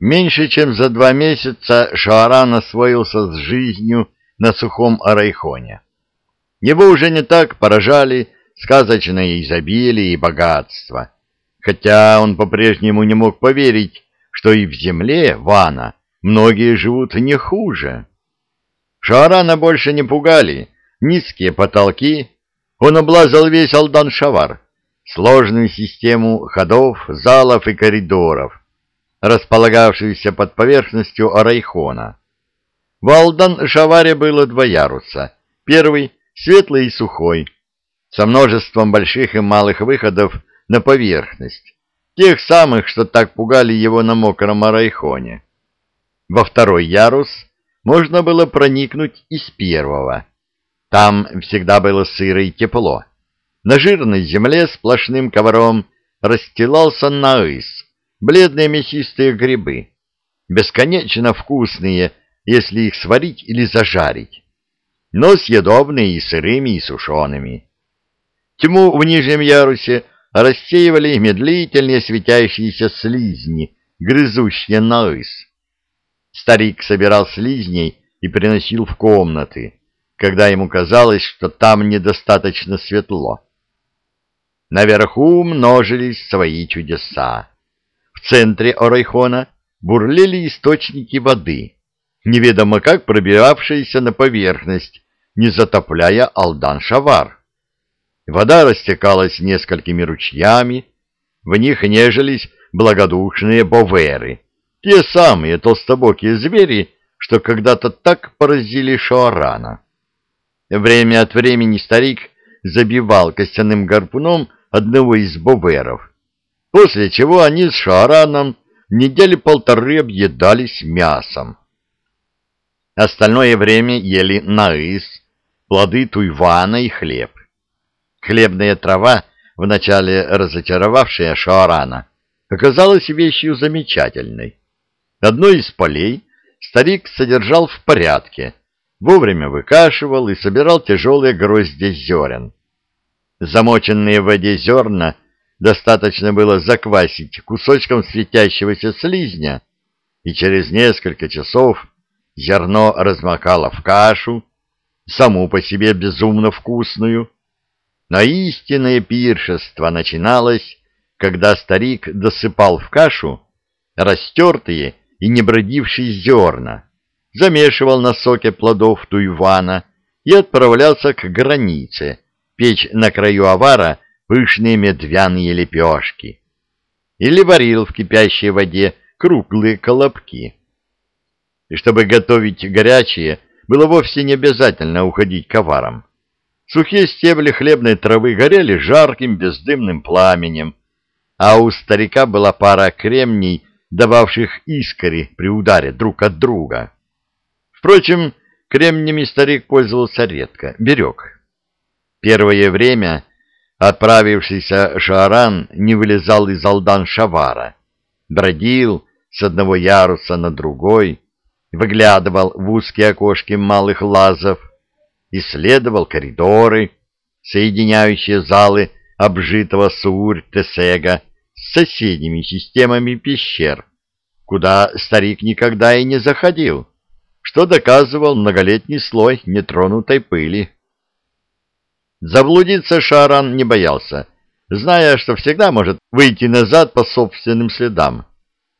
Меньше чем за два месяца Шааран освоился с жизнью на сухом Арайхоне. Его уже не так поражали сказочное изобилие и богатство, хотя он по-прежнему не мог поверить, что и в земле Вана многие живут не хуже. Шаарана больше не пугали низкие потолки, он облазал весь Алдан-Шавар, сложную систему ходов, залов и коридоров, располагавшуюся под поверхностью Арайхона. В Алдан-Шаваре было два яруса. Первый — светлый и сухой, со множеством больших и малых выходов на поверхность, тех самых, что так пугали его на мокром Арайхоне. Во второй ярус можно было проникнуть из первого. Там всегда было сыро и тепло. На жирной земле сплошным ковром расстилался наыс, бледные мясистые грибы, бесконечно вкусные, если их сварить или зажарить, но съедобные и сырыми, и сушеными. Тьму в нижнем ярусе рассеивали медлительные светящиеся слизни, грызущие наыс. Старик собирал слизней и приносил в комнаты, когда ему казалось, что там недостаточно светло. Наверху множились свои чудеса. В центре Орайхона бурлили источники воды, неведомо как пробиравшиеся на поверхность, не затопляя Алдан-Шавар. Вода растекалась несколькими ручьями, в них нежились благодушные боверы, те самые толстобокие звери, что когда-то так поразили Шоарана. Время от времени старик забивал костяным гарпуном одного из боверов, после чего они с Шаараном недели полторы объедались мясом. Остальное время ели наис, плоды туйвана и хлеб. Хлебная трава, вначале разочаровавшая Шаарана, оказалась вещью замечательной. Одно из полей старик содержал в порядке, вовремя выкашивал и собирал тяжелые грозди зерен. Замоченные в воде зерна достаточно было заквасить кусочком светящегося слизня, и через несколько часов зерно размокало в кашу, саму по себе безумно вкусную. Но истинное пиршество начиналось, когда старик досыпал в кашу растертые и не бродившие зерна, замешивал на соке плодов туйвана и отправлялся к границе, печь на краю авара пышные медвяные лепешки. Или варил в кипящей воде круглые колобки. И чтобы готовить горячие, было вовсе не обязательно уходить к аварам. Сухие стебли хлебной травы горели жарким бездымным пламенем, а у старика была пара кремний, дававших искри при ударе друг от друга. Впрочем, кремнями старик пользовался редко, берег. Первое время отправившийся Шааран не вылезал из Алдан-Шавара, бродил с одного яруса на другой, выглядывал в узкие окошки малых лазов, исследовал коридоры, соединяющие залы обжитого Суур-Тесега с соседними системами пещер, куда старик никогда и не заходил, что доказывал многолетний слой нетронутой пыли. Заблудиться Шаран не боялся, зная, что всегда может выйти назад по собственным следам.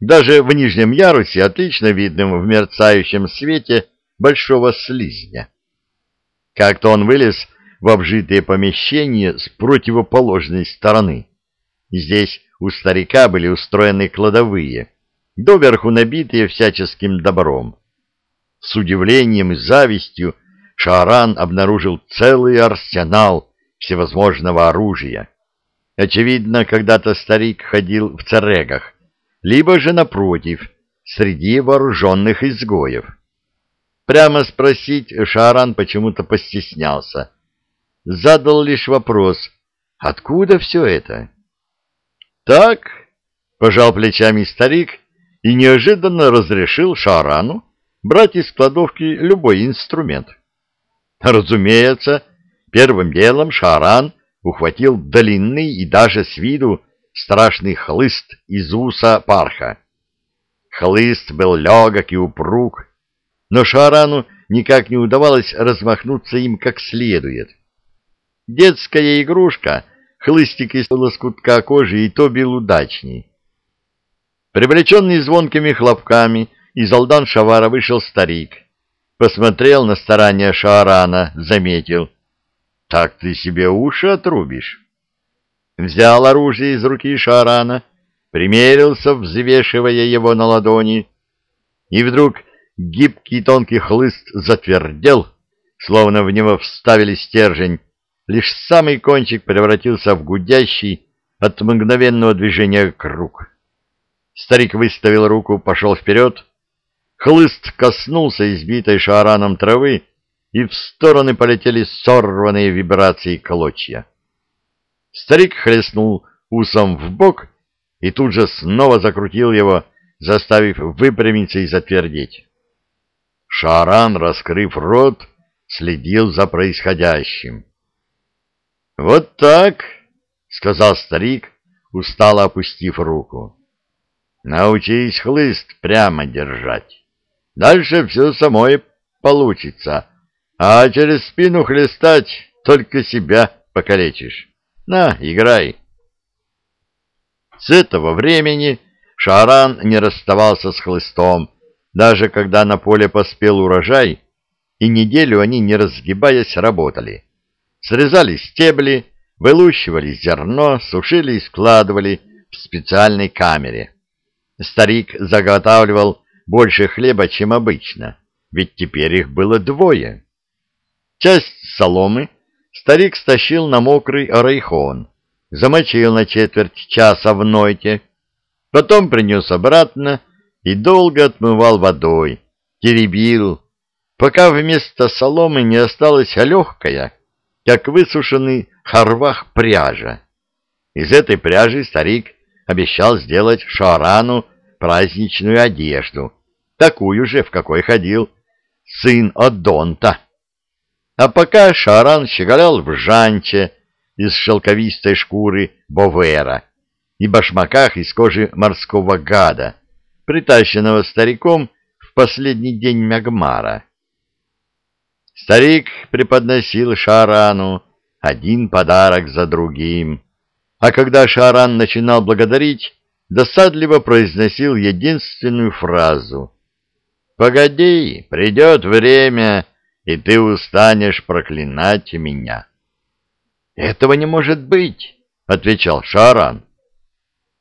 Даже в нижнем ярусе, отлично видным в мерцающем свете большого слизня. Как-то он вылез в обжитые помещения с противоположной стороны. Здесь у старика были устроены кладовые, доверху набитые всяческим добром. С удивлением и завистью Шааран обнаружил целый арсенал всевозможного оружия. Очевидно, когда-то старик ходил в царегах, либо же, напротив, среди вооруженных изгоев. Прямо спросить Шааран почему-то постеснялся. Задал лишь вопрос, откуда все это? «Так», — пожал плечами старик и неожиданно разрешил Шаарану брать из кладовки любой инструмент. Разумеется, первым делом Шаран ухватил длинный и даже с виду страшный хлыст из уса парха. хлыст был легок и упруг, но Шаарану никак не удавалось размахнуться им как следует. Детская игрушка, хлыстик из лоскутка кожи, и то бил удачней. Привлеченный звонкими хлопками, из Алдан Шавара вышел старик. Посмотрел на старания Шаарана, заметил. «Так ты себе уши отрубишь». Взял оружие из руки Шаарана, примерился, взвешивая его на ладони, и вдруг гибкий тонкий хлыст затвердел, словно в него вставили стержень, лишь самый кончик превратился в гудящий от мгновенного движения круг. Старик выставил руку, пошел вперед, хлыст коснулся избитой шараном травы, и в стороны полетели сорванные вибрации клочья. Старик хлестнул усом в бок и тут же снова закрутил его, заставив выпрямиться и затвердеть. Шаран, раскрыв рот, следил за происходящим. — Вот так, — сказал старик, устало опустив руку. — Научись хлыст прямо держать. Дальше все самое получится, а через спину хлестать только себя покалечишь. На, играй. С этого времени Шаран не расставался с хлыстом, даже когда на поле поспел урожай, и неделю они, не разгибаясь, работали. Срезали стебли, вылущивали зерно, сушили и складывали в специальной камере. Старик заготавливал больше хлеба, чем обычно, ведь теперь их было двое. Часть соломы старик стащил на мокрый орейхон, замочил на четверть часа в нойте, потом принес обратно и долго отмывал водой, теребил, пока вместо соломы не осталась легкая, как высушенный харвах пряжа. Из этой пряжи старик обещал сделать Шарану праздничную одежду, такую же, в какой ходил сын Адонта. А пока Шаран щеголял в жанче, из шелковистой шкуры бовера и башмаках из кожи морского гада, притащенного стариком в последний день Мягмара. Старик преподносил Шарану один подарок за другим, а когда Шаран начинал благодарить, досадливо произносил единственную фразу «Погоди, придет время, и ты устанешь проклинать меня». Этого не может быть, отвечал Шаран.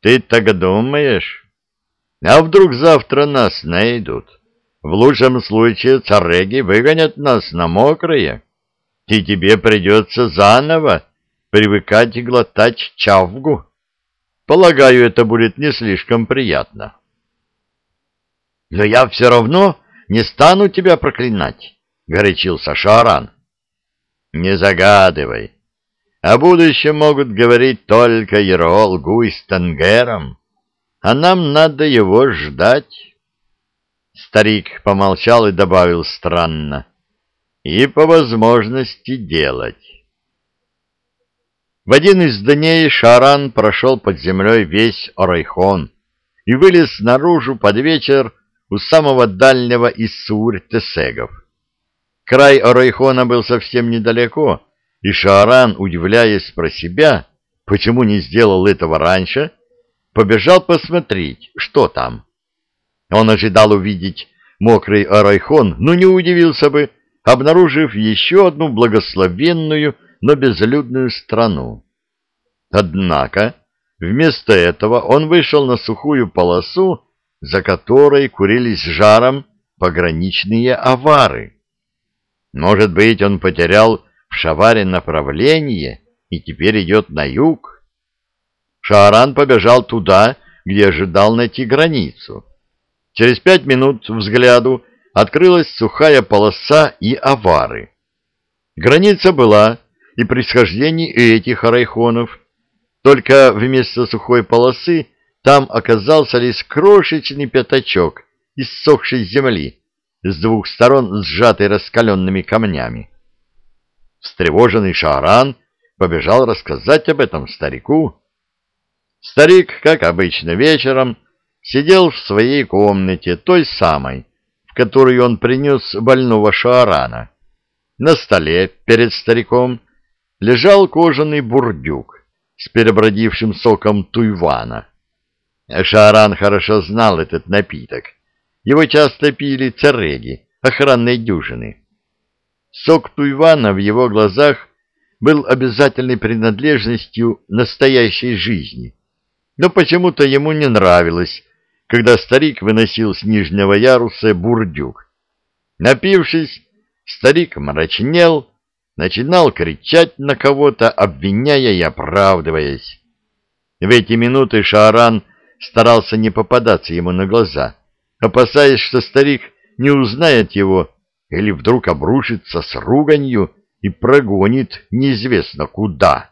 Ты так думаешь? А вдруг завтра нас найдут? В лучшем случае цареги выгонят нас на мокрое, и тебе придется заново привыкать и глотать чавгу. Полагаю, это будет не слишком приятно. Но я все равно не стану тебя проклинать, — горячился Шаран. Не загадывай, о будущем могут говорить только Ерол Гуй с Тангером, а нам надо его ждать. Старик помолчал и добавил странно. И по возможности делать. В один из дней Шаран прошел под землей весь Орайхон и вылез наружу под вечер у самого дальнего из Сур-Тесегов. Край Орайхона был совсем недалеко, и Шааран, удивляясь про себя, почему не сделал этого раньше, побежал посмотреть, что там. Он ожидал увидеть мокрый Арайхон, но не удивился бы, обнаружив еще одну благословенную, но безлюдную страну. Однако вместо этого он вышел на сухую полосу, за которой курились жаром пограничные авары. Может быть, он потерял в Шаваре направление и теперь идет на юг. Шааран побежал туда, где ожидал найти границу. Через пять минут взгляду открылась сухая полоса и авары. Граница была и при схождении этих арайхонов, только вместо сухой полосы там оказался лишь крошечный пятачок иссохшей земли, с двух сторон сжатой раскаленными камнями. Встревоженный Шааран побежал рассказать об этом старику. Старик, как обычно вечером, сидел в своей комнате, той самой, в которую он принес больного Шаарана. На столе перед стариком лежал кожаный бурдюк с перебродившим соком туйвана. Шааран хорошо знал этот напиток. Его часто пили цареги, охранной дюжины. Сок туйвана в его глазах был обязательной принадлежностью настоящей жизни. Но почему-то ему не нравилось, когда старик выносил с нижнего яруса бурдюк. Напившись, старик мрачнел, начинал кричать на кого-то, обвиняя и оправдываясь. В эти минуты Шааран старался не попадаться ему на глаза, опасаясь, что старик не узнает его или вдруг обрушится с руганью и прогонит неизвестно куда.